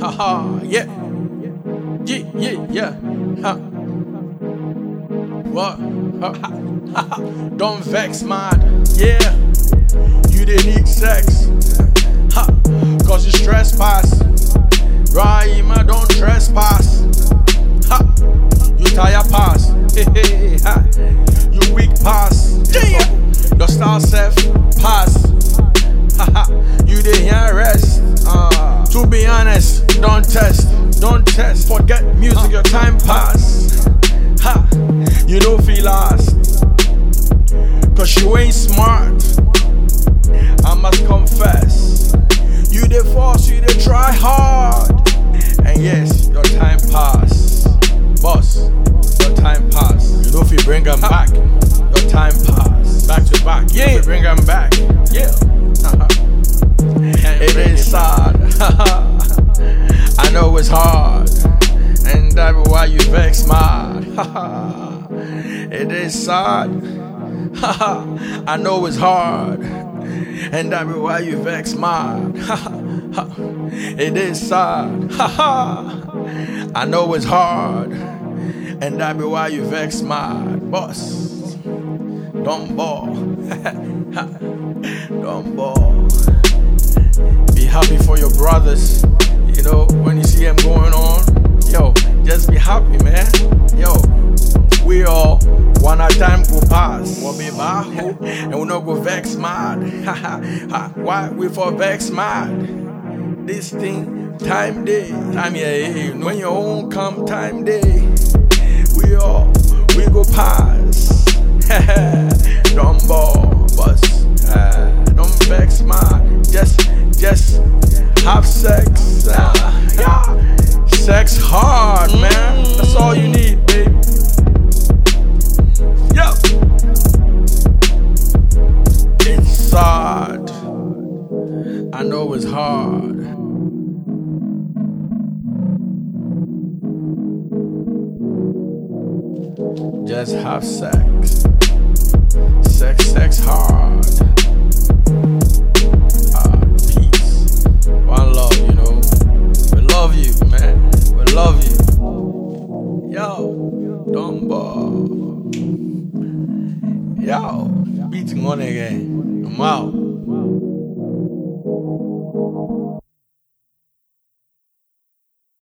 Haha, yeah. Yeah, yeah, yeah. Huh. What? Don't vex, man. Yeah. You didn't need sex. Ha. Cause you stress pass. Right, man, don't trespass. Ha. You tire pass. ha. You weak pass. Damn. Your style self pass. you didn't hear rest. Uh, to be honest, don't test, don't test. Forget music, your time pass. Ha, you don't feel lost. Cause you ain't smart. I must confess. You did force, you did try hard. And yes, your time pass. Boss, your time pass. You know if you bring them back, your time pass. Back to back. Yeah, you bring them back. Yeah. It's hard. And that's why you vex mad. it is sad. I know it's hard. And that's why you vex mad. it is sad. I know it's hard. And that why you vex mad. Boss, don't ball. don't ball. Be happy for your brothers. You know, when you see them going on, yo, just be happy, man. Yo, we all one at time go pass. What be bad? and we not go vex mad. Why we for vex mad? This thing, time day, time yeah, when your own come time day, we all we go pass. ball, bust. Uh, don't vex mad. Just, just have sex. Sex hard, man. That's all you need, baby. Yo. It's hard. I know it's hard. Just have sex. Sex, sex hard. Yo, beating on again. I'm out.